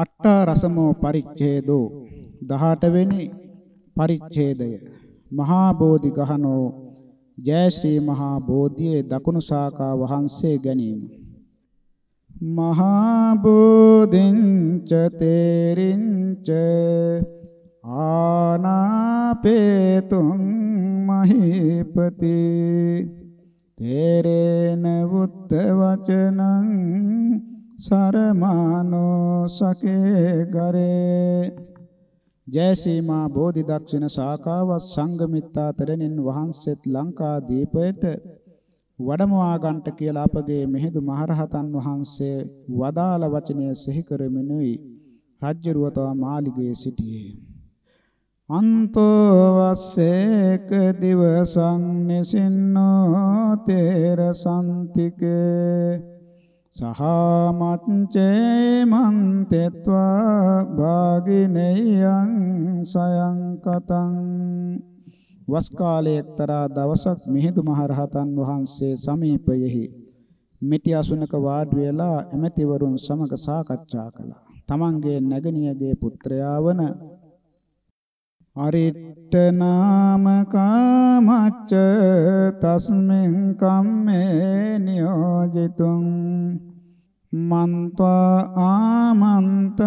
අට්ඨා රසමෝ පරිච්ඡේදෝ 18 වෙනි පරිච්ඡේදය. මහා බෝධි ගහනෝ ජය ශ්‍රී මහා බෝධියේ දකුණු ශාඛා වහන්සේ ගැනීම. මහා බෝධිංච තේරින්ච ආනාපේතුං මහීපති. තේරේන වුත්ත වචනං සරමානෝ සකේ ගරේ। ජය ශ්‍රී මා බෝධි දක්ෂින ශාඛාව සංගමිත්තා තරණින් වහන්සේත් ලංකා දීපයට වඩමවා ගන්නට කියලා අපගේ මෙහෙදු මහරහතන් වහන්සේ වදාළ වචනය සිහි කරමිනුයි රජ්‍යරුවතව මාලිගයේ සිටියේ। අන්තෝ වස්සේක දිවසං නිසින්නෝ තේර සම්තිකේ සහමච්චේ මන්තෙත්වා භාගිනෙයං සයං කතං වස් කාලයේ එක්තරා දවසක් මිහිඳු මහරහතන් වහන්සේ සමීපයෙහි මිටි අසුනක වාඩි වෙලා එමෙතිවරුන් සමග සාකච්ඡා කළා. තමන්ගේ නැගණියගේ පුත්‍රයා වන අරිට්ඨ නාම කාමච්ච තස්මින් කම්මේ නියෝජිතුං මන්ත්වා ආමන්තයත්වානං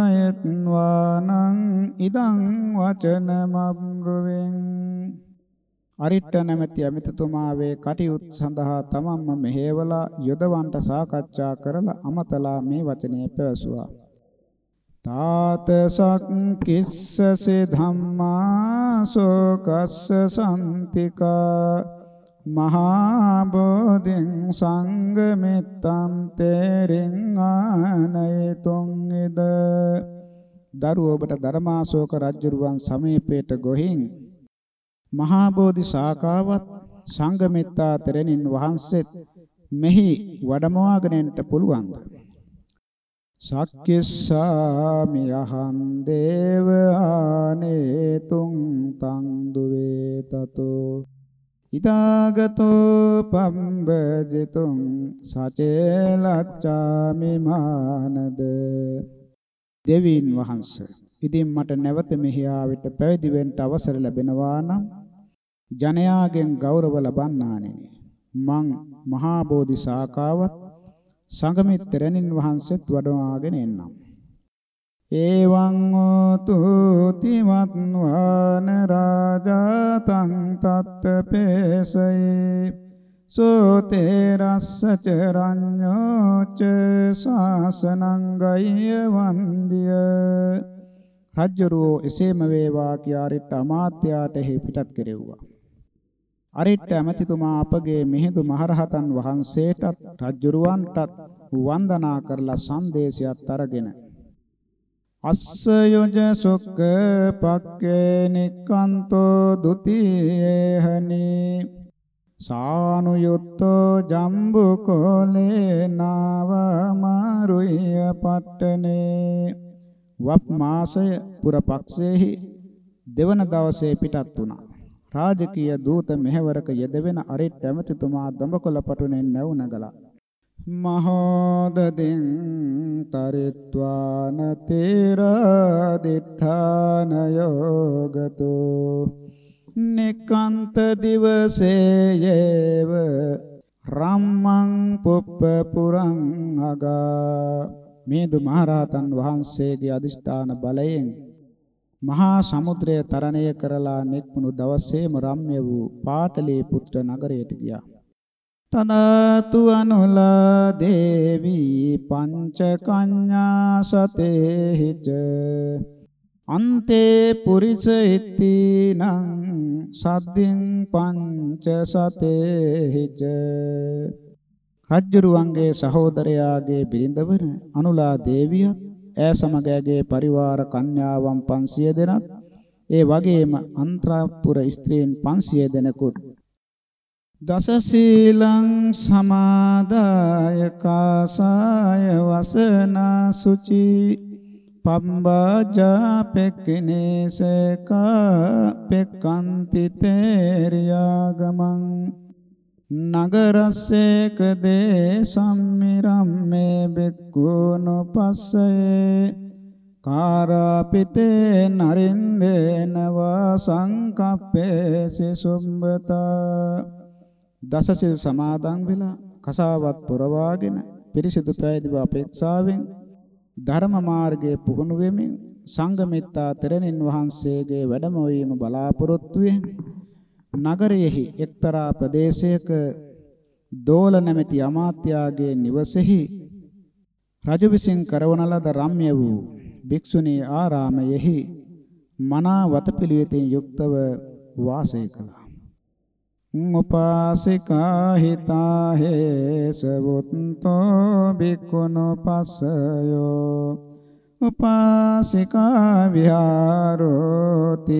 ඉදං වචනමබ්රුවෙන්. අරිට්ඨ නැමැති අමිතතුමාවේ කටයුතු සඳහා තමන්ම මෙහෙवला යොදවන්ට සාකච්ඡා කරලා අමතලා මේ වචනේ පැවසුවා. තාත සක්කිස්සසේ ධම්මා සෝකස්ස සම්තිකා මහා බෝධින් සංගමිත්තං තේරින් ආනයතුං ඉද. දරුව ඔබට ධර්මාශෝක රජුරුවන් සමීපයට ගොහින් මහා බෝධි ශාඛාවත් සංගමිත්තා තෙරණින් වහන්සේත් මෙහි වඩමවාගෙනට පුළුවන්ද? සක්කිස්සාමි අහං දේව ආනේතුං තං දුවේ තතෝ ඉදාගතෝ පම්බජිතුං සචේලච්ඡාමි මානද. දෙවියන් වහන්සේ ඉතින් මට නැවත මෙහි ආවිත පැවිදි වෙන්න අවසර ලැබෙනවා නම් ජනයාගෙන් ගෞරව ලබන්නානෙනි මං මහා බෝධි ශාඛාවත් සංගමිත්තරණින් වහන්සේත් වඩවාගෙන එන්නම්. ඒවං ඕතු තිමත්වාන රාජා තං තත්පේසයි සෝතේ රස්ස චරඤ්ඤෝච ශාසනං ගය වන්දිය. රජ්ජරෝ එසේම වේවා කියාරිට අමාත්‍යාට හේ පිටත් කෙරෙව්වා. අරිට්ඨ ඇමතිතුමා අපගේ මිහිඳු මහරහතන් වහන්සේටත් රජුරුවන්ටත් වන්දනා කරලා සංදේශයක් අරගෙන අස්ස යොජ සොක්ක පක්කේ නික්කන්තෝ ဒ ුතියේහනි සානුයුත්තෝ ජම්බු කොලේ නාව මාරුය පට්ටනේ වප් මාසය පුර පක්ෂේහි දෙවන දවසේ පිටත් වුණා. රාජකීය දූත මෙහෙවරක යෙදවෙන අරිත් ඇමතිතුමා දඹකොළ පටුනෙන් නැව් නගලා. මහෝදදින් තරිත්වාන තේරදිඨාන යෝගතෝ. නිකාන්ත දිවසේයේව රම්මං පුප්ප පුරං අගා. මේදු මහරහතන් වහන්සේගේ අදිෂ්ඨාන බලයෙන් මහා සමුද්‍රය තරණය කරලා නික්මුණු දවසේම රම්‍ය වූ පාටලී පුත්‍ර නගරයට ගියා. තනතු අනුලා දේවී පංච කඤ්ඤා සතේහිච අන්තේ පුරිස ඉත්තිනං සද්දින් පංච සතේහිච රජ්ජුරුවන්ගේ සහෝදරයාගේ බිරිඳවන අනුලා දේවියත් ඈ සමග ඇගේ පරිවාර කන්‍යාවන් 500 දෙනක් ඒ වගේම අන්තරාපුර ස්ත්‍රීන් 500 දෙනෙකුත්. දස සීලං සමාදාය කාසාය වසනා සුචි පම්බාජා පෙක්කිනේසකා පෙක්කන්ති තේරියාගමං. නගරස්සේක දේ සම්මිරම්මේ බෙක්කුණු පස්සයේ කාරාපිතේ නරින්දේන වාසංකප්පේසි සුම්බතා දසසිල් සමාදන් වෙලා කසාවත් පුරවාගෙන පිරිසිදු පැවිදිව අපේක්ෂාවෙන් ධර්ම මාර්ගයේ පුහුණු වෙමින් සංඝමිත්තා තෙරණින් වහන්සේගේ වැඩම වීම බලාපොරොත්තු නගරයෙහි එක්තරා ප්‍රදේශයක දෝල නැමැති අමාත්‍යාගේ නිවසේහි රජු විසින් කරවන ලද රම්‍ය වූ භික්ෂුණී ආරාමයෙහි මනා වතපිළිවෙතින් යුක්තව වාසය කළා. උපාසිකා හිතා හේසවුත්තෝ බික්කුණෝ පස්සයෝ උපාසිකා විහාරෝති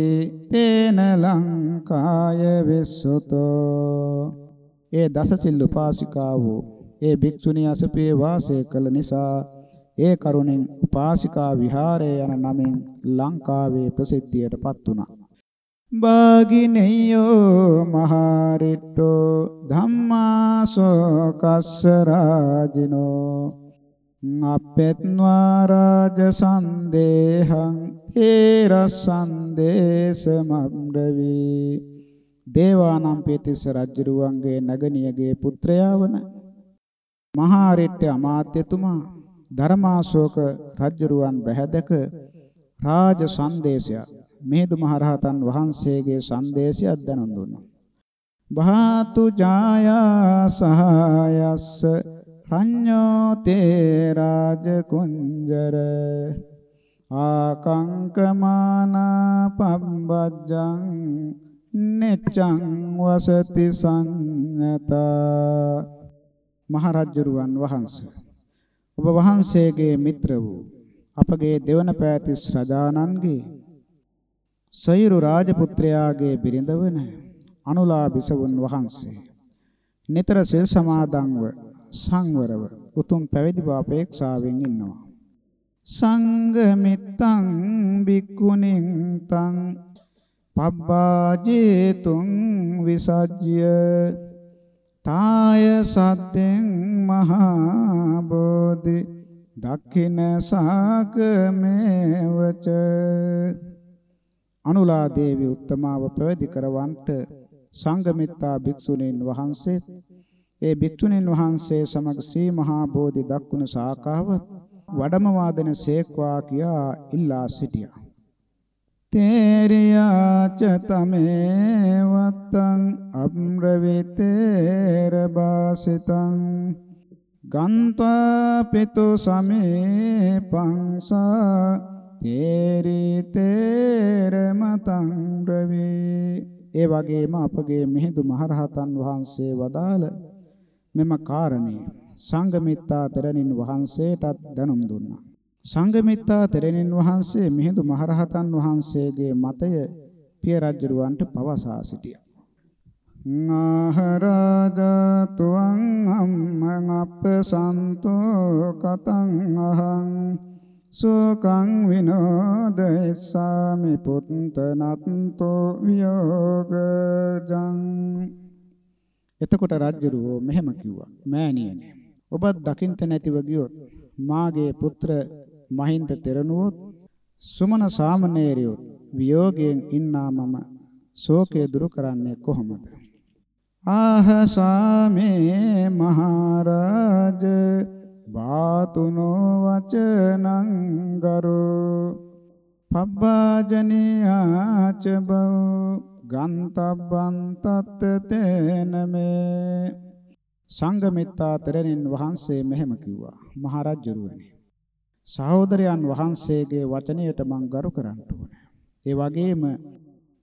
තේන ලංකාය විස්සතෝ ඒ දසසිල් උපාසිකාවෝ ඒ භික්ෂුණී අසපේ වාසය කළ නිසා ඒ කරුණෙන් උපාසිකා විහාරය යන නමින් ලංකාවේ ප්‍රසිද්ධියටපත් වුණා. බාගිනෙයෝ මහරිට්ටෝ ධම්මාසෝ කස්ස රාජිනෝ අපෙත්වා රාජ සන්දේහං තේරසන්දේශමබ්‍රවි දේවානම් පීතිස්ස රජුරුවන්ගේ නගනියගේ පුත්‍රයා වන මහරිට්ට අමාත්‍යතුමා ධර්මාශෝක රජුරුවන් බැහැදක රාජ සංදේශයක් මිහිඳු මහරහතන් වහන්සේගේ සංදේශයක් දැනුම් දුන්නා. බහාතු ජායා සහායස්ස රඤ්ඤෝ තේ රාජ කුංජර ආකංකමානා පබ්බජ්ජං නෙච්ඡං වසති සංඤතා මහරජුරුවන් වහන්සේ. ඔබ වහන්සේගේ මිත්‍ර වූ අපගේ දෙවන පෑතිස් රජානන්ගේ සයුරු රාජපුත්‍රයාගේ බිරිඳ වන අනුලා බිසවුන් වහන්සේ. නිතර සිල් සමාදන්ව සංවරව උතුම් පැවිදි බව අපේක්ෂාවෙන් ඉන්නවා. සංඝමිත්තං බික්කුණින් තං පබ්බාජේතුං විසජ්‍ය තාය සද්දෙන් මහා බෝධි දක්ඛින සාකමේවච අනුලා දේවී උත්තමාව පැවිදි කරවන්ට සංඝමිත්තා භික්ෂුණීන් වහන්සේ ඒ භික්ෂුණීන් වහන්සේ සමග ශ්‍රී මහා බෝධි දක්වන ශාඛාවත් වඩම වාදන සේක්වා කියා ඉල්ලා සිටියා. තේරියාච තමේ වත්තං අම්රවිතේර බාසිතං ගන්්වා පිතු සමේ පංසා තේරිතේර මතං රවි ඒ වගේම අපගේ මිහිඳු මහරහතන් වහන්සේ වදාළ මෙම කාරණේ සංඝමිත්තා තෙරණින් වහන්සේටත් දැනුම් දුන්නා. සංඝමිත්තා තෙරණින් වහන්සේ මිහිඳු මහරහතන් වහන්සේගේ මතය පිය රජුරවන්ට පවසා සිටියා. නාහරාජා තුවං අම්මං අප්පසන්තෝ කතං අහං සෝකං විනෝදෙස්සාමි පුත්තනත්තෝ වියෝගජං එතකොට රජුරෝ මෙහෙම කිව්වා. මෑණියනි ඔබත් දකින්ට නැතිව ගියොත් මාගේ පුත්‍ර මහින්ද තෙරණුවොත් සුමන සාමණේරියොත් වියෝගයෙන් ඉන්නා මම ශෝකය දුරු කරන්නේ කොහොමද? ආහ සාමේ මහරජ වාතුනෝ වචනං ගරෝ පබ්බාජනියාච බව ගන්තබ්බන් තත් තේනමේ සංඝමිත්තා තෙරණින් වහන්සේ මෙහෙම කිව්වා. මහරජුරුවනි සහෝදරයන් වහන්සේගේ වචනයට මං ගරු කරන්න ඕනේ. ඒ වගේම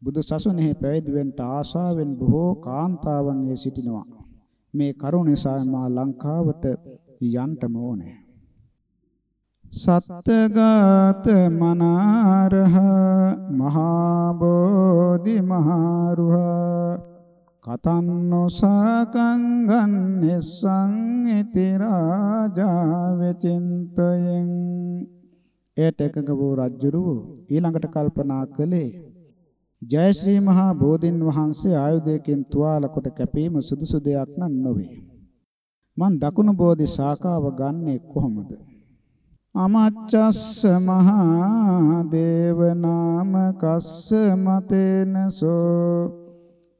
බුදු සසුනේහි පැවිදි වෙන්න ආශාවෙන් බොහෝ කාන්තාවන් සිටිනවා. මේ කරුණ නිසා මා ලංකාවට යන්ටම ඕනේ. සත්තගත මනාරහ මහා බෝධි මහරුහ කතන්නෝසකං ගන්නෙස්සං ඉති රාජා වෙචින්තයෙන්. ඒට එකඟ වූ රජුරු ඊළඟට කල්පනා කළේ ජයශ්‍රී මහා බෝධින් වහන්සේ ආයුධයකින් තුවාල කොට කැපීම සුදුසු දෙයක් නම් නොවේ. මං දකුණු බෝධි ශාඛාව ගන්නෙ කොහොමද? අමච්චස්ස මහා දේව නාම කස්ස මතේනසෝ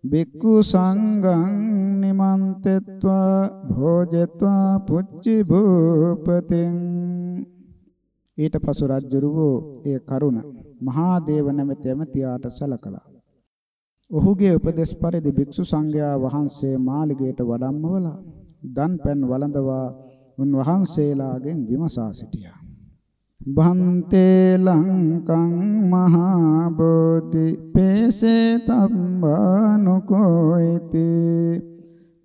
බික්කු සංඝං නිමන්තත්වා භෝජත්වා පුච්චි භූපතින්. ඊට පසු රජුරුවෝ ඒ කරුණ මහා දේව නැමැති ඇමතියාට සලකලා ඔහුගේ උපදේශ පරිදි භික්ෂු සංඝයා වහන්සේ මාලිගයට වඩම්මවලා දන් පැන් වළඳවා උන්වහන්සේලාගෙන් විමසා සිටියා. භන්තේ ලංකං මහා බෝධි පේසේ තම්බානුකෝයිති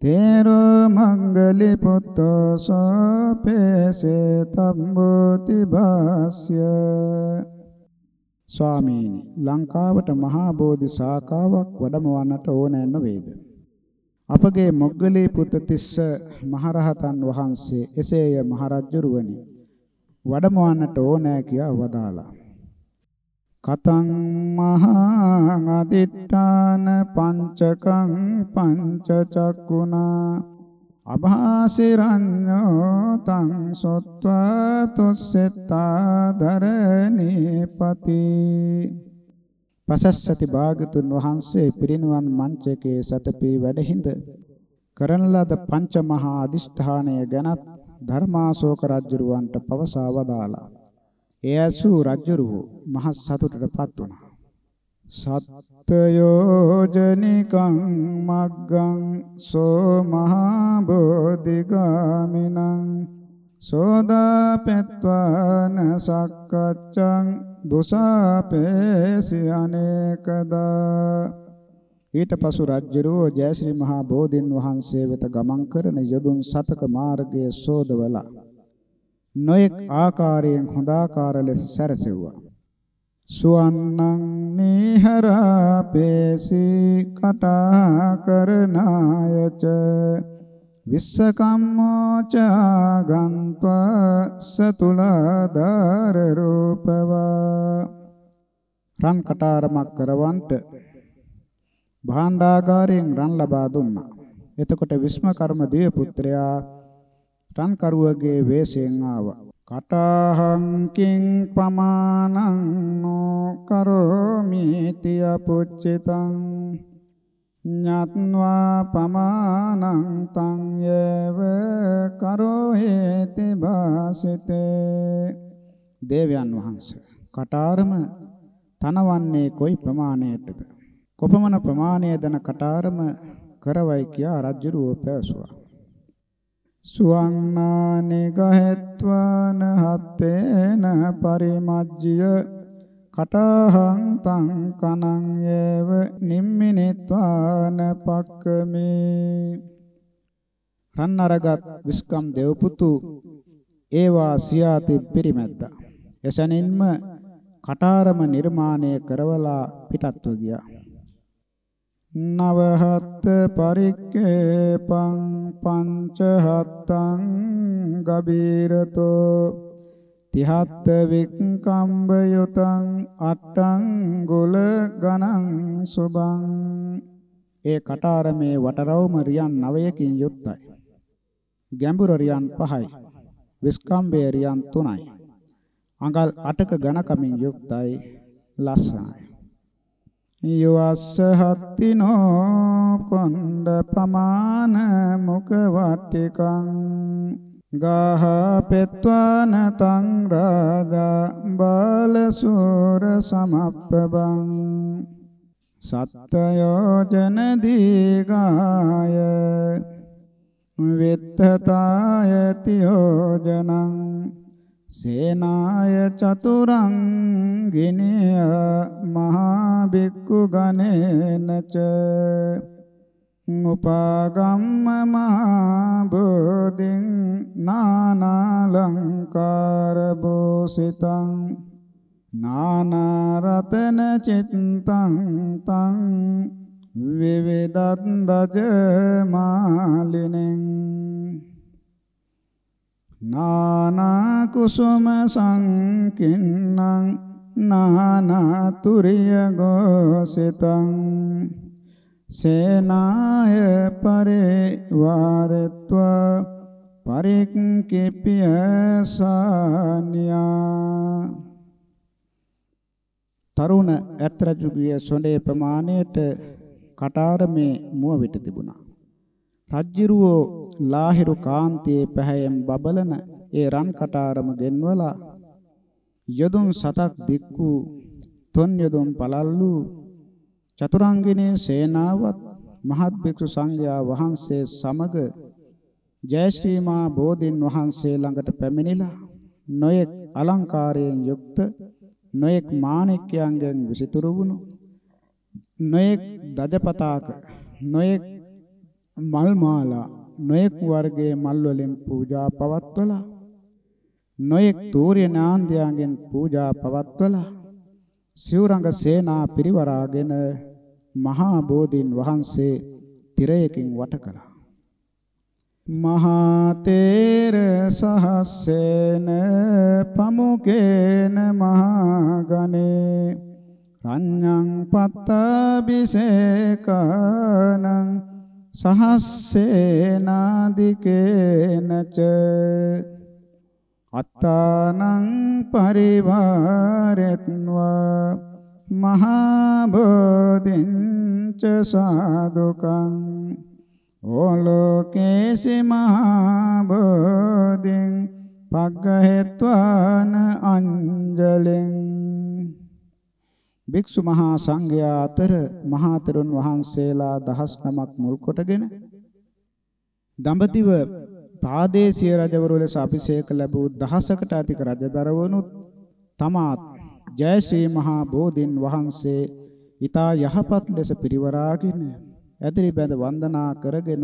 තේරෝ මංගලි පුත්තෝ සෝපේසේ තම්බෝති භාස්ය. ස්වාමීනි ලංකාවට මහා බෝධි ශාඛාවක් වඩමවන්නට ඕනෑ නොවේද? අපගේ මොග්ගලී පුත තිස්ස මහරහතන් වහන්සේ එසේය මහරජුරුවනි වඩමවන්නට ඕනෑ කියා වදාලා. කතං මහා අදිත්තාන පංචකං පංච චක්කුණා අභාසිරඤ්ඤෝ තං සොත්වා තුස්සෙත්තා දරණීපති පසස්සති භාගතුන් වහන්සේ පිරිනුවන් මංචකේ සතපී වැඩහිඳ කරන ලද පංච මහා අදිෂ්ඨානය ගැනත් ධර්මාශෝක රජුරවන්ට පවසා වදාලා. ඒ ඇසූ රජුරුව මහ සතුටටපත් වුණා. සත්ත්‍යයෝජනිකං මග්ගං සෝ මහා බෝධිගාමිනං සෝදාපෙත්වාන සක්කච්ඡං දුසාපේසි අනේකදා ඊට පසු රජ්ජුරුව ජයශ්‍රී මහා බෝධින් වහන්සේ වෙත ගමන් කරන යදුන් සතක මාර්ගයේ සෝදවලා නොඑක් ආකාරයෙන් හොඳාකාර ලෙස සැරසෙව්වා. සුවන්නං නීහරාපේසි කටා කරනායච විස්සකම්මෝච ගන්්වා සතුලාදාර රූපවා රන් කටාරමක් කරවන්ට භාණ්ඩාගාරයෙන් රන් ලබා දුන්නා. එතකොට විශ්මකර්ම දිව පුත්‍රයා රන් කරුවගේ වේශයෙන් ආවා. කටහං කිං පමානං නෝ කරෝමි තිය පුච්චිතං ඤත්වා පමානං තං යව කරෝහෙති වාසිතේ දේවයන් වහන්සේ කටාරම තනවන්නේ කොයි ප්‍රමාණයටද කොපමණ ප්‍රමාණය දන කටාරම කරවයි කියා රජුරුව පැවසුවා. සුවන්නානි ගහෙත්වාන හත්තේන පරිමජ්ජිය කටහං තං කනං යේව නිම්මිනිත්වාන පක්කමේ. රන් අරගත් විස්කම් දෙව්පුතු ඒවා සියාති පිරිමැද්දා. එසැනින්ම කටාරම නිර්මාණය කරවලා පිටත්ව ගියා. නවහත් පරික්කේපං පංචහත්තං ගබීරතෝ තිහත් වික්කම්බ යුතං අට්ටං ගුල ගණං සුබං ඒ කටාරමේ වටරවුම රියන් 9කින් යුක්තයි ගැඹුර රියන් 5යි විස්කම්බේ රියන් 3යි අඟල් 8ක ඝනකමින් යුක්තයි ලස්සනයි. යවස්ස හත්තිනෝ කොණ්ඩ පමාන මුඛ වට්ටිකං ගාහ පෙත්වාන තං රාජා බාලසූර සමප්පබං සත්ත්‍යයෝජන දීගාය විත්තතායති යෝජනං සේනාය චතුරං ගිනිය මහා බික්කු ගණේනච උපාගම්ම මහා බෝධින් නානාලංකාර බෝසිතං නානා රතන චිත්තං තං විවිදත් දජ මාලිනෙන් නානා කුසුම සංකින්නං නානා තුරිය ගෝසිතං සේනාය පරිවාරත්වා පරික්කිප්පිය සානියා තරුණ ඇත්රජුගේ සොඬේ ප්‍රමාණයට කටාරමේ මුව විට තිබුණා. රජ්ජිරුවෝ ලාහිරු කාන්තියේ පැහැයෙන් බබලන ඒ රන් කටාරම ගෙන්වලා යදුන් සතක් දික්කු තොන් යදුන් පළල්ලු චතුරාංගිනේ සේනාවත් මහත් භික්ෂු සංඝයා වහන්සේ සමග ජයශ්‍රී මා බෝධින් වහන්සේ ළඟට පැමිණිලා නොයෙක් අලංකාරයෙන් යුක්ත නොයෙක් මාණික්‍යයන්ගෙන් විසිතුරු වුණු නොයෙක් දජපතාක නොයෙක් මල් මාලා නොයෙක් වර්ගයේ මල් වලින් පූජා පවත්වලා නොයෙක් තූර්ය නාන්දයන්ගෙන් පූජා පවත්වලා සිවුරංග සේනා පිරිවරාගෙන මහා බෝධීන් වහන්සේ තිරයකින් වට කළා. මහා තේර සහස්සේන පමුකේන මහා ගනේ රඤ්ඤං පත්තාබිසේකනං සහස්සේනාදිකේනච අත්තානං පරිවාරෙත්වා මහා බෝධිංච සාදුකං ඕලෝකේසි මහා බෝධින් පග්ගහෙත්වාන අංජලෙන් භික්ෂු මහා සංඝයා අතර මහා තෙරුන් වහන්සේලා දහස් නමක් මුල් කොටගෙන දඹදිව ප්‍රාදේශීය රජවරු ලෙස අභිෂේක ලැබූ දහසකට අධික රජදරවනුත් තමාත් ජයශ්‍රී මහා බෝධින් වහන්සේ ඊතා යහපත් ලෙස පිරිවරාගෙන ඇදිරි බැඳ වන්දනා කරගෙන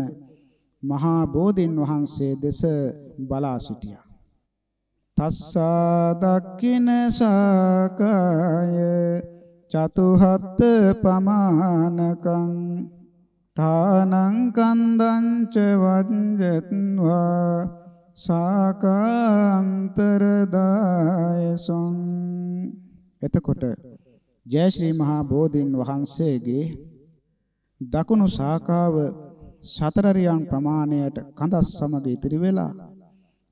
මහා බෝධින් වහන්සේ දෙස බලා සිටියා. තස්සා දක්කින සාකාය චතුහත් පමානකං තානං කන්දං ච වංජත්වා සාකාන්තරදායසං එතකොට ජය ශ්‍රී මහා බෝධින් වහන්සේගේ දකුණු ශාඛාව සතරරියන් ප්‍රමාණයට කඳස් සමග ඉතිරි වෙලා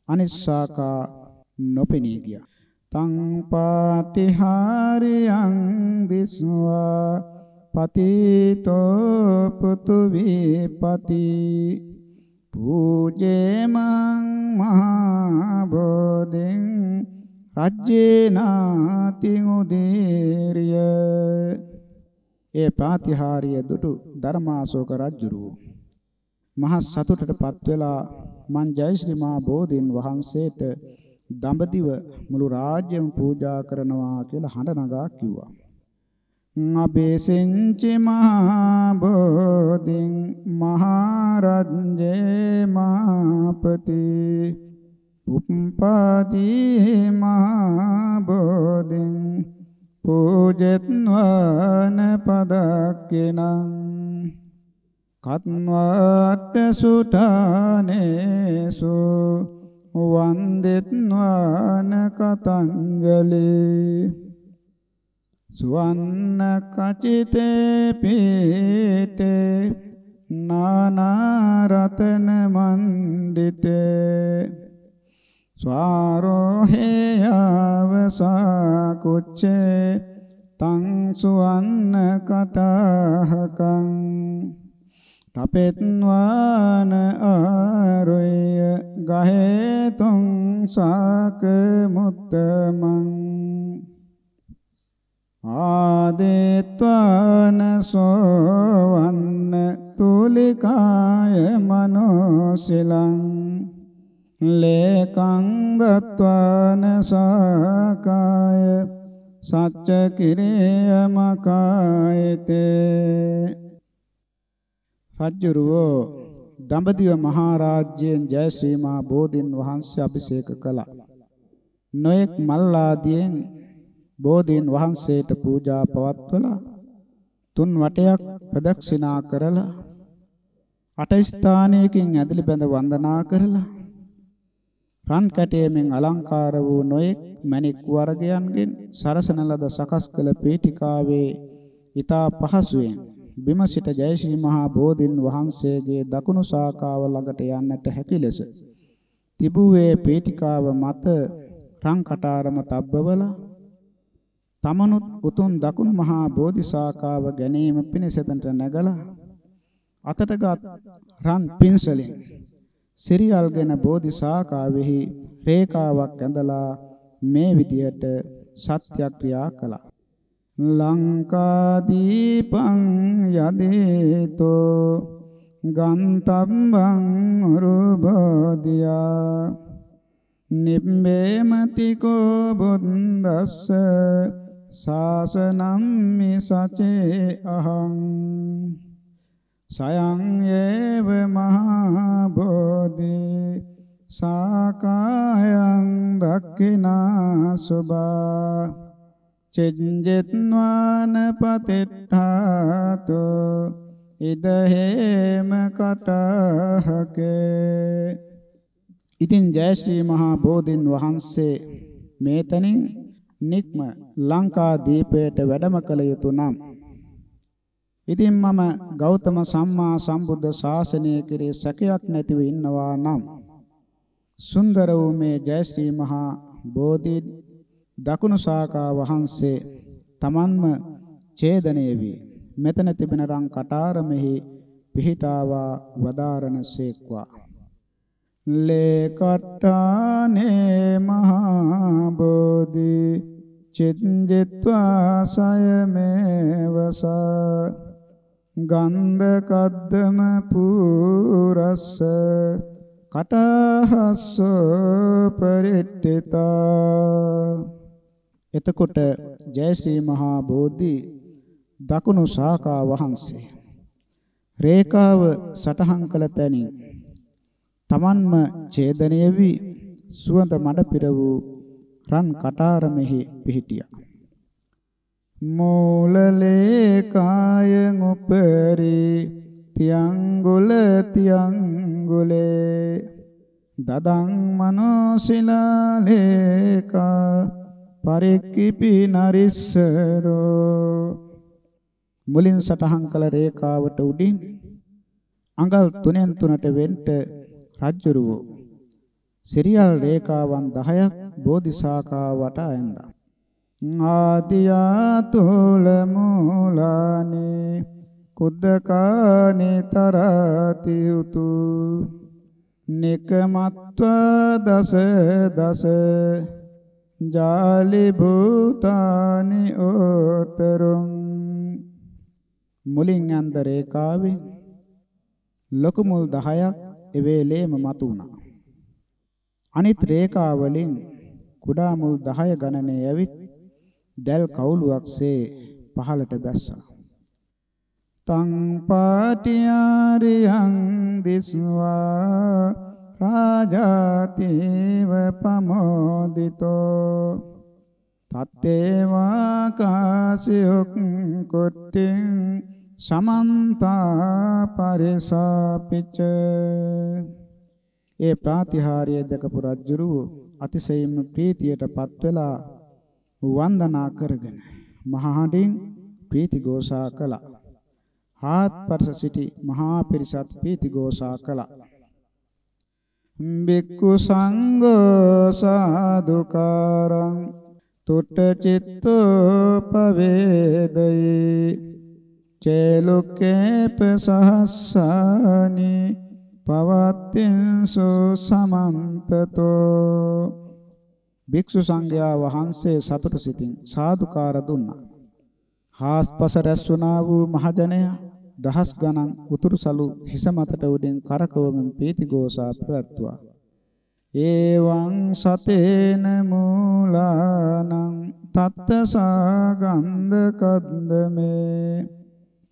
අනිත් ශාඛා නොපෙනී ගියා. තං පාටිහාරියං දිස්වා පතිතෝ පුතු විපති පූජේමං මහා බෝධින් රජ්ජේනාති උදේරිය. ඒ ප්‍රාතිහාර්ය දුටු ධර්මාශෝක රජුරු මහ සතුටටපත් වෙලා මං ජයශ්‍රී මා බෝධින් වහන්සේට දඹදිව මුළු රාජ්‍යම පූජා කරනවා කියලා හඬ නගා කිව්වා. අබේසෙන්චි මහා බෝධින් මහරජ්ජේ මාපති උප්පාදී මහා බෝධින් පූජෙත්වන පදක්කිනං කත්වාට සුඨානේසු වන්දෙත්වන කතංජලේ සුවන්න කචිතේ පීඨේ නානා රතන මණ්ඩිතේ ස්වාරෝහේයවසා කුච්චේ තං සුවන්න කටහකං තපෙත්වාන ආරොය ගහේ තුං සාක මුත්තමං ආදේත්වාන සෝවන්න තුලිකාය මනෝසිලං ලේකං ගත්වාන සාකාය සච්ච කිරියමකායතේ රජ්ජුරුවෝ දඹදිව මහරජයෙන් ජයශ්‍රී මා බෝධින් වහන්සේ අභිෂේක කළා. නොයෙක් මල් ආදියෙන් බෝධීන් වහන්සේට පූජා පවත්වලා තුන් වටයක් ප්‍රදක්ෂිනා කරලා අට ස්ථානයකින් ඇදලි බැඳ වන්දනා කරලා රන් කැටයමින් අලංකාර වූ නොයෙක් මණික් වර්ගයන්ගෙන් සරසන ලද සකස් කළ පීඨිකාවේ ඊතා පහසුවෙන් බිම සිට ජයශ්‍රී මහා බෝධින් වහන්සේගේ දකුණු ශාඛාව ළඟට යන්නට හැකි ලෙස තිබුවේ පීඨිකාව මත රං කටාරම තබ්බවලා තමනුත් උතුම් දකුණු මහා බෝධිසාකාව ගැනීම පිණිස එතනට නැගලා අතටගත් රන් පින්සලෙන් සිරියල්ගෙන බෝධිසාකාවෙහි රේඛාවක් ඇඳලා මේ විදියට සත්‍යක්‍රියා කළා. ලංකා දීපං යදේතෝ ගන්තම්බං රුබෝධියා නිබ්බේමති කෝ බුද්දස්ස සාසනම් මි සචේ අහං සයං ඒව මහා බෝධි සාකායං දක්ඛිනා සුභා චෙජ්ජෙත්වාන පතිට්ඨාතු ඉදහෙම කටහකේ. ඉතින් ජයශ්‍රී මහා බෝධින් වහන්සේ මේතනින් නික්ම ලංකා දීපයට වැඩම කළ යුතු නම්. ඉතින් මම ගෞතම සම්මා සම්බුද්ධ ශාසනය කෙරේ සැකයක් නැතිව ඉන්නවා නම්. සුන්දර වූ මේ ජයශ්‍රී මහා බෝධි දකුණු ශාඛා වහන්සේ තමන්ම ඡේදනය වී මෙතන තිබෙන රං කටාරමෙහි පිහිටාවා වදාරණසේක්වා ලේකට්ටානේ මහා බෝධි චිත්ජිත්වා සයමේවස ගන්ධ කද්දම පුරස්ස කටහස්සෝ පරිට්ඨිතා එතකොට ජයශ්‍රී මහා බෝධි දකුණු ශාඛා වහන්සේ රේඛාව සටහන් කළ තැනින් තමන්ම ඡේදනය වී සුවඳ මඩ පිර වූ රන් කටාරමෙහි පිහිටියා. මූලලේ කායං උපරි තියංගුල තියංගුලේ දදං මනෝසිලාලේකා පරික්කිපි නරිස්සරෝ මුලින් සටහන් කළ රේඛාවට උඩින් අඟල් 3න් 3ට වෙන්ට රජ්ජුරුවෝ. සිරියල් රේඛාවන් 10ක් බෝධිසාඛා වටා ඇඳා ආදියා තුල මූලානේ කුද්දකානේ තරති උතු. නිකමත්ව දස දස ජාලි භූතානි ඕතරුං මුලින් අන්ද රේඛාවේ ලොකු මුල් 10ක් එවේලේම මතු වුණා. අනිත් රේඛා වලින් කුඩා මුල් 10 ගණනේ ඇවිත් දැල් කවුලුවක්සේ පහළට බැස්සා. තං පාටියාරියං දිස්වා රාජාතිව පමෝදිතෝ තත්තේවා කාසියොක් කොට්ටින් සමන්තා පරිසාපිච ඒ ප්‍රාතිහාර්ය දකපු රජුරු අතිශයින්ම ප්‍රීතියටපත් වෙලා වන්දනා කරගෙන මහහඬින් ප්‍රීති ഘോഷා කළා. හාත්පස සිටි මහා පිරිසත් ප්‍රීති ഘോഷා කළා. බික්කු සංඝෝ සාදුකාරං තුට්ට චිත්තෝ පවේදයේ චේලුකේප සහස්සානි පවත්තින්සු සමන්තතෝ භික්ෂු සංඝයා වහන්සේ සතුටු සිතින් සාදුකාර දුන්නා. හාස්පස රැස් වුණා වූ මහජනයා දහස් ගණන් උතුරුසලු හිස මතට උඩින් කරකවමින් පීතිഘോഷා පැවැත්තුවා. ඒවං සතේන මූලානං තත්තසාගන්ධ කද්දමේ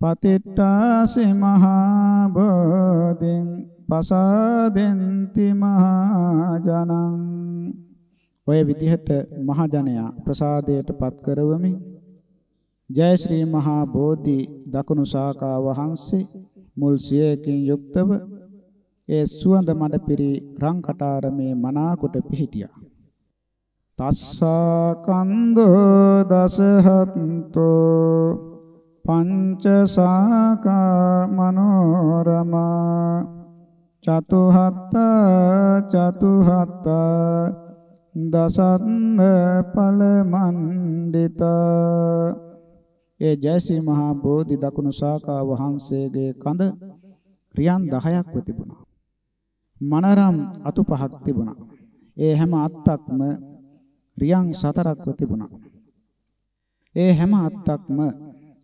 පතිට්ඨාසි මහා බෝධින් පසාදෙන්ති මහා ජනං ඔය විදිහට මහජනයා ප්‍රසාදයට පත් කරවමින් ජය ශ්‍රී මහා බෝධි දකුණු ශාඛා වහන්සේ මුල් සියයකින් යුක්තව ඒ සුවඳ මඩ පිරි රං කටාරමේ මනාකොට පිහිටියා. තස්සා කන්දෝ දසහත්තෝ පංච සාකා මනෝරමා චතුහත්ත චතුහත්ත දසන්න ඵල මණ්ඩිත ඒ ජයශ්‍රී මහා බෝධි දකුණු ශාඛා වහන්සේගේ කඳ රියන් 10ක්ව තිබුණා. මනරම් අතු පහක් තිබුණා. ඒ හැම අත්තක්ම රියන් 4ක්ව තිබුණා. ඒ හැම අත්තක්ම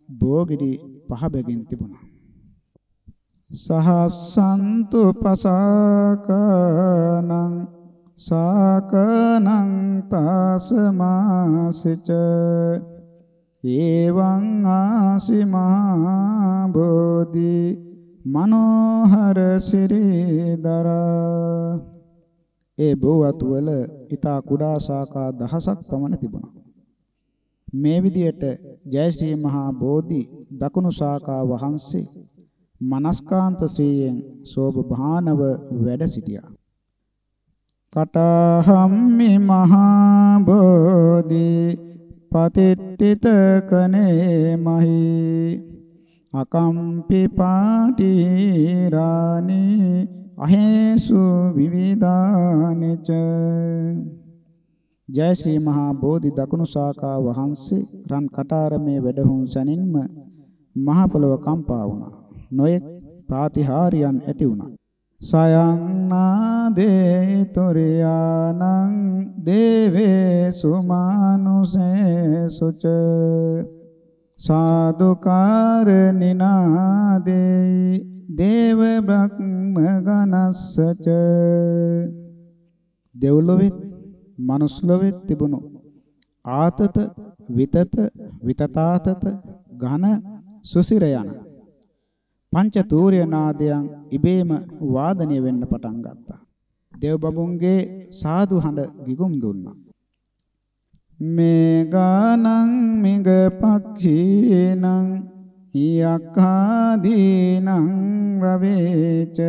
බෝගිරි පහ බැගින් තිබුණා. සහස්සන්තු පසාකනං සාකනං තස්මාසිච ඒවං ආසිමා බෝධි මනෝහර සිරිදරා ඒ බෝවතු වල ඊතා කුඩා ශාඛා දහසක් පමණ තිබුණා මේ විදියට ජයශ්‍රී මහා බෝධි දකුණු ශාඛා වහන්සේ මනස්කාන්ත ශ්‍රීයෙන් සෝභානව වැඩ සිටියා. කටහම්මි මහා බෝධි පතිට්ඨිත කනේ මහි අකම්පි පාටි රානි අහේසු විවිධානිච ජය ශ්‍රී මහා බෝධි දකුණු ශාඛා වහන්සේ රන් කටාරමේ වැඩහුන් සැනින්ම මහ පොළව කම්පා වුණා. නොයෙක් ප්‍රාතිහාර්යයන් ඇති වුණා. සයං නාදේ තුරියානං දේවේ සුමානුසේ සුච සාදුකාර නිනාදේ දේව බ්‍රහ්ම ගනස්සච දෙව්ලොවෙත් මනුස්ලොවෙත් තිබුණු ආතත විතත විතතාතත ඝන සුසිර යන පංච තූර්ය නාදයන් ඉබේම වාදනය වෙන්න පටන් ගත්තා. දේව බඹුන්ගේ සාදු හඬ ගිගුම් දුන්නා. මේ ගානං මිග පක්ඛීනං යක්ඛාදීනං රවේච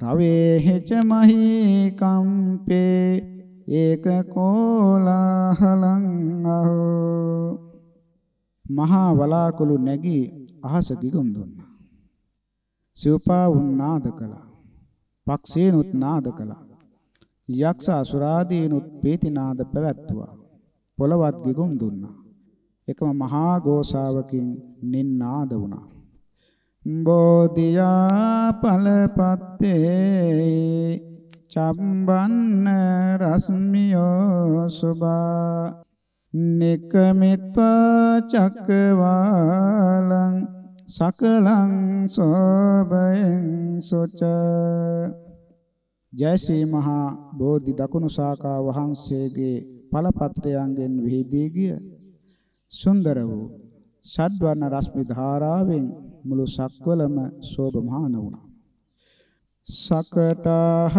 රවේහෙච මහී කම්පේ ඒක කෝලාහලං අහෝ මහා වලාකුළු නැගී අහස ගිගුම් දුන්නා. සිව්පා වුන්නාද කළා. පක්ෂේනුත් නාද කළා. යක්ෂ අසුරාදීනුත් පීතිනාද පැවැත්තුවා. පොළවත් ගිගුම් දුන්නා. එකම මහා ගෝසාවකින් නින්නාද වුණා. බෝධියා ඵලපත්තේ චම්බන්න රස්මියෝ සුභා නිකමිත්වා චක්කවාලං සකලං සෝබයෙන් සොච. ජය ශ්‍රී මහා බෝධි දකුණු ශාඛා වහන්සේගේ ඵලපත්‍රයන්ගෙන් විහිදී ගිය සුන්දර වූ ෂඩ්වර්ණ රශ්මි ධාරාවෙන් මුළු සක්වලම සෝභමාන වුණා. සකටහ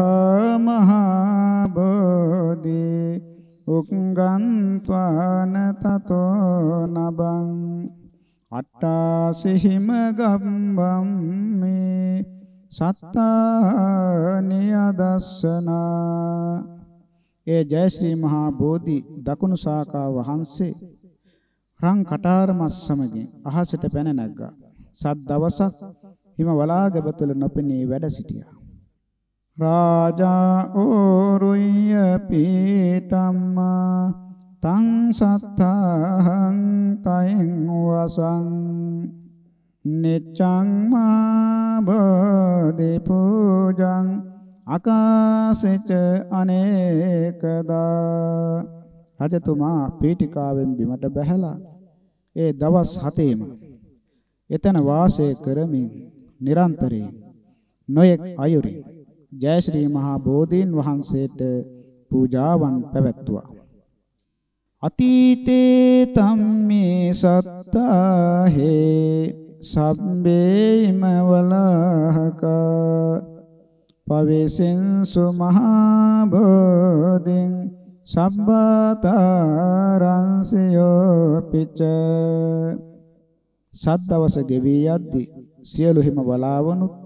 මහා බෝධි උක්ගන්්වාන තතෝ නබං අට්ටාසිහිම ගම්බම් මේ සත්තානියදස්සනා ඒ ජයශ්‍රී මහා බෝධි දකුණු ශාඛා වහන්සේ රන් කටාරමස් සමගින් අහසට පැන නැග්ගා. සත් දවසක් හිම වලාගබ තුළ නොපෙනී වැඩ සිටියා. රාජා ඕරුය්‍ය පීතම්මා තං සත්තං තයෙන් වසං නිච්ඡං මා බෝධි පූජං ආකාශෙච අනේකදා රජතුමා පීඨිකාවෙන් බිමට බැහැලා ඒ දවස් හතේම එතන වාසය කරමින් නිරන්තරයෙන් නොයෙක් අයුරින් ජයශ්‍රී මහා බෝධීන් වහන්සේට පූජාවන් පැවැත්තුවා. අතීතේ තම්මේ සත්තාහේ සබ්බේම වලහක පවේසෙන්සු මහා බෝධින් සබ්බතරංසයෝ පිච සද්දවස ගෙවී යද්දී සියලු හිම වලාවනුත්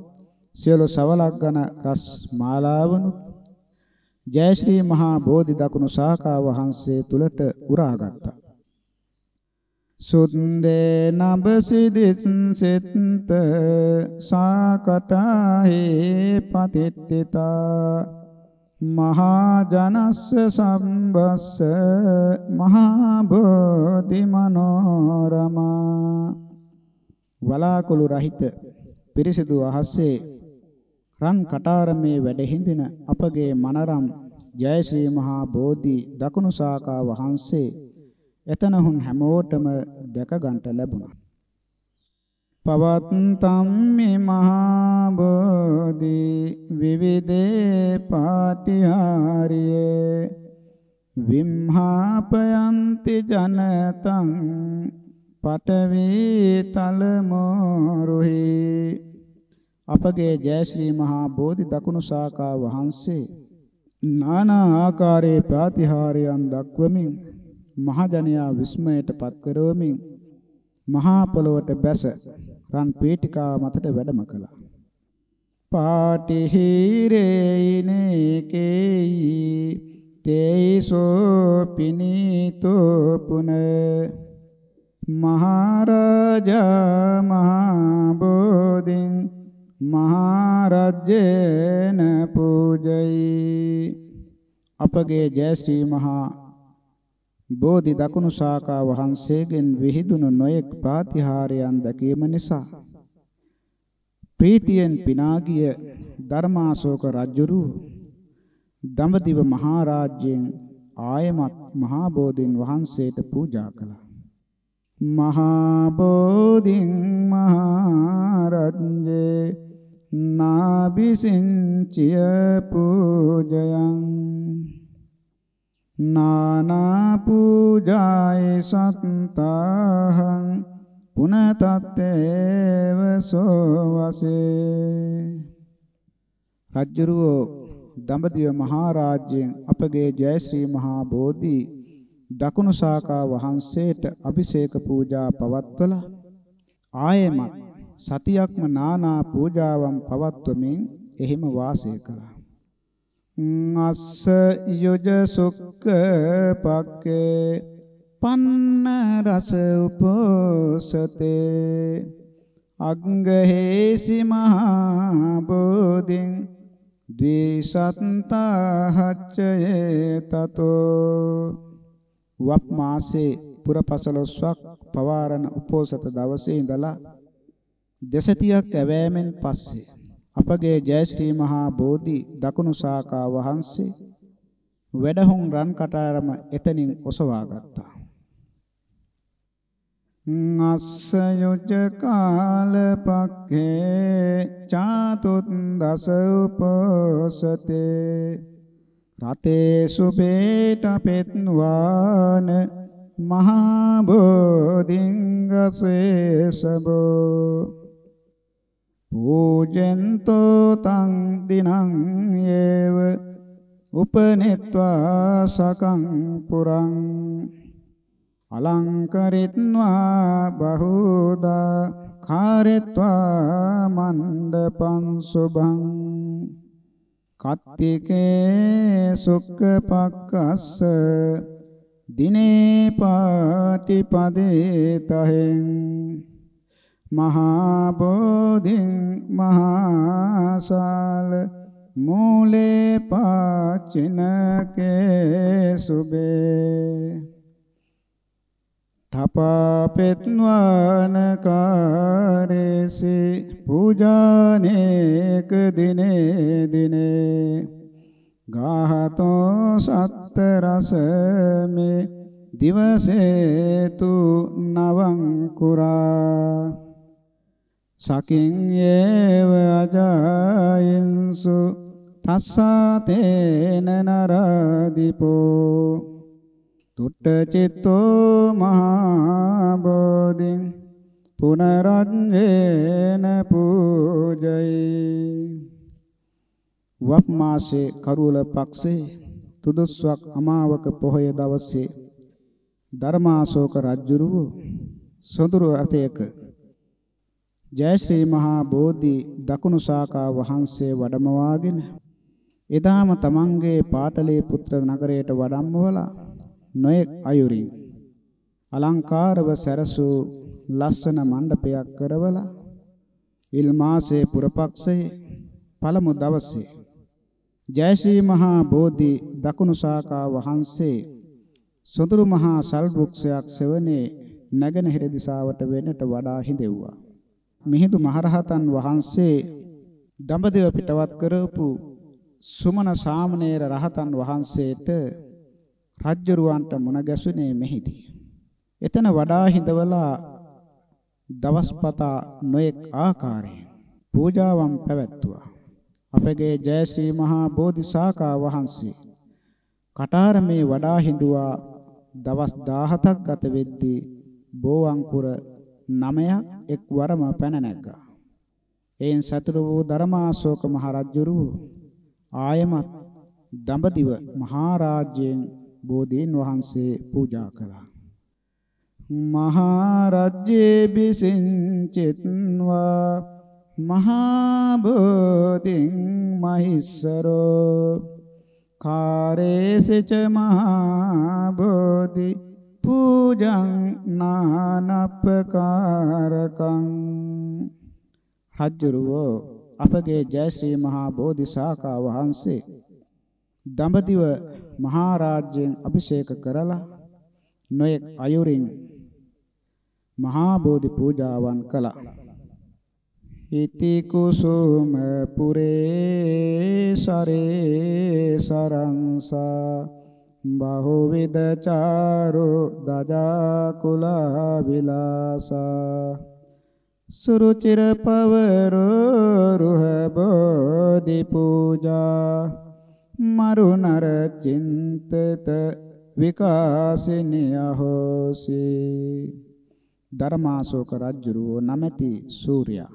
සියලු සවලක් ගන රස් මාලාවනුත් ජයශ්‍රී මහා බෝධි දකුණු ශාඛා වහන්සේ තුලට උරාගත්තා. සුද්දේ නබසිදිස් සෙත්ත සාකටාහි පතිට්ඨිතා මහා ජනස්ස සම්බස්ස මහා බෝධි මනෝරමා වලාකුළු රහිත පිරිසිදු අහස්සේ රන් කටාරමේ වැඩ හිඳින අපගේ මනරම් ජයශ්‍රී මහා බෝධි දකුණු ශාඛා වහන්සේ එතනහුන් හැමෝටම දැක ගන්නට ලැබුණා. පවත්තම් මේ මහා බෝධි විවිධේ පාටිහාරියේ විම්හාපයන්ති ජනතං පඨවි තලමෝරුහි අපගේ ජයශ්‍රී මහා බෝධි දකුණු ශාඛා වහන්සේ නානා ආකාරයේ ප්‍රාතිහාර්යයන් දක්වමින් මහජනයා විස්මයට පත් කරවමින් මහා පොළොවට බැස රන් පීඨිකා මතට වැඩම කළා. පාටිහිරේයිනේ කේයි තේසෝ පිනීතෝ පුනේ මහරජා මහා බෝධින් මහරජේන පූජයි. අපගේ ජයශ්‍රී මහා බෝධි දකුණු ශාඛා වහන්සේගෙන් විහිදුණු නොයෙක් ප්‍රාතිහාර්යයන් දැකීම නිසා ප්‍රීතියෙන් පිනාගිය ධර්මාශෝක රජුරු දඹදිව මහරජයෙන් ආයමත් මහා බෝධින් වහන්සේට පූජා කළා. මහා බෝධින් මහරජ්ජේ නාබිසින්චිය පූජයං නානා පූජාය සත්තාහං පුනතත්තේව සෝවසේ. රජ්ජුරුවෝ දඹදිව මහරජයෙන් අපගේ ජයශ්‍රී මහා බෝධි දකුණු ශාඛා වහන්සේට අභිෂේක පූජා පවත්වලා ආයෙමත් සතියක්ම නානා පූජාවන් පවත්වමින් එහිම වාසය කළා. අස්ස යොජ සුක්ක පක්කේ පන්න රස උපෝසතේ අග්ගහේසි මහා බෝධින් ද්විසත්තාහච්චයේ තතෝ වප් මාසේ පුරපසළොස්වක් පවාරණ උපෝසත දවසේ ඉඳලා දසතියක් ඇවෑමෙන් පස්සේ අපගේ ජයශ්‍රී මහා බෝධි දකුණු ශාඛා වහන්සේ වැඩහුන් රන් කටාරම එතනින් ඔසවා ගත්තා. අස්ස යුජ කාල පක්ඛේ චාතුත් දස උපෝසතේ රතේ සුපේට පෙත්වාන මහා බෝධිංගසේ සබෝ පූජෙන්තෝ තං දිනං යේව උපනෙත්වා සකං පුරං අලංකරිත්වා බහුදා කාරෙත්වා මණ්ඩපං සුභං කත්තිකේ සුක්ක පක්කස්ස දිනේ පාටිපදේ තහෙන් මහා බෝධින් මහාසාල මූලේ පාචිනකේ සුබේ තපාපෙත්වාන කාරේසි පූජානේක දිනේ දිනේ. ගාහතෝ සත්ත රසමේ දිවසේතු නවං කුරා. සකින් යේව අජායින්සු තස්සා තේන නරදීපෝ. තුට්ට චිත්තෝ මහා බෝධින් පුනරජ්ජේන පූජයි. වප් මාසේ කරුවල පක්ෂේ තුදුස්වක් අමාවක පොහොය දවසේ ධර්මාශෝක රජුරුව සොඳුරු අතයක ජයශ්‍රී මහා බෝධි දකුණු ශාඛා වහන්සේ වඩමවාගෙන එදාම තමන්ගේ පාටලී පුත්‍ර නගරයට වඩම්මවලා නොයෙක් අයුරින් අලංකාරව සැරසූ ලස්සන මණ්ඩපයක් කරවලා ඉල් මාසයේ පුරපක්ෂයේ පළමු දවසේ ජයශ්‍රී මහා බෝධි දකුණු ශාඛා වහන්සේ සොඳුරු මහා සල් වෘක්ෂයක් සෙවණේ නැගෙනහිර දිශාවට වෙන්නට වඩා හිඳෙව්වා. මිහිඳු මහරහතන් වහන්සේ දඹදිව පිටවත් කරපු සුමන සාමණේර රහතන් වහන්සේට රජ්ජරුවන්ට මුණ ගැසුනේ මෙහිදී. එතන වඩා හිඳවලා දවස්පතා නොඑක් ආකාරයෙන් පූජාවන් පැවැත්තුවා. අපගේ ජයශ්‍රී මහා බෝධිසාකා වහන්සේ කටාරමේ වඩා හිඳුවා දවස් 17ක් ගත වෙද්දී බෝ අංකුර 9ක් එක්වරම පැන නැග්ගා. එයින් සතුරු වූ ධර්මාශෝක මහ රජුරු ආයමත් දඹදිව මහා රාජ්‍යයෙන් බෝධීන් වහන්සේ පූජා කළා. මහා රජ්‍යේ බිසින්චිත්වා මහා බෝධින් මහිස්සරෝ කාරේසච මහා බෝධි පූජං නානප්පකාරකං රජ්ජුරුවෝ අපගේ ජයශ්‍රී මහා බෝධිසාකා වහන්සේ දඹදිව මහා රාජ්‍යයෙන් අභිෂේක කරලා නොයෙක් අයුරින් මහා බෝධි පූජාවන් කළා. ඉති කුසුම පුරේ සරේ සරංසා බහුවිද චාරු දජා කුලා විලාසා සුරුචිර පවරෝ රුහ බෝධි පූජා මරුනර චින්තත විකාසිනිය හෝසි ධර්මාශෝක රජුරෝ නැමැති සූර්යා.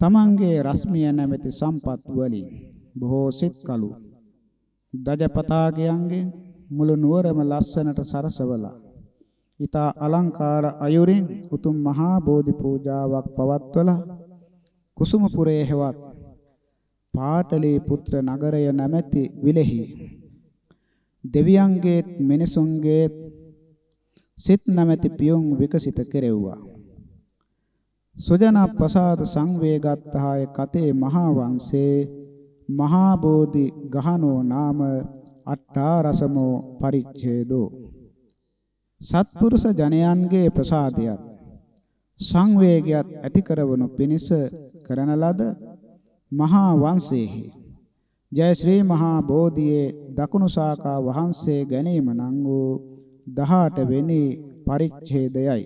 තමන්ගේ රශ්මිය නැමැති සම්පත් වලින් බොහෝ සිත් කලු දජපතාගයන්ගෙන් මුළු නුවරම ලස්සනට සරසවලා. ඊතා අලංකාර අයුරින් උතුම් මහා බෝධි පූජාවක් පවත්වලා කුසුමපුරයේ හෙවත් පාටලී පුත්‍ර නගරය නැමැති විලෙහි දෙවියන්ගේ මිනිසුන්ගේ සිත් නැමැති පියුම් විකසිත කෙරෙව්වා. සුජන ප්‍රසාද සංවේගත්හාය කතේ මහා වංශේ මහා බෝධි ගහනෝ නාම අට්ඨාරසමෝ පරිච්ඡේදෝ. සත්පුරුෂ ජනයන්ගේ ප්‍රසාදයත් සංවේගයත් ඇති කරවනු පිණිස කරන ලද මහා වංශයේහි ජය ශ්‍රී මහා බෝධියේ දකුණු ශාඛා වහන්සේ ගැනීම නම් වූ 18 වෙනි පරිච්ඡේදයයි.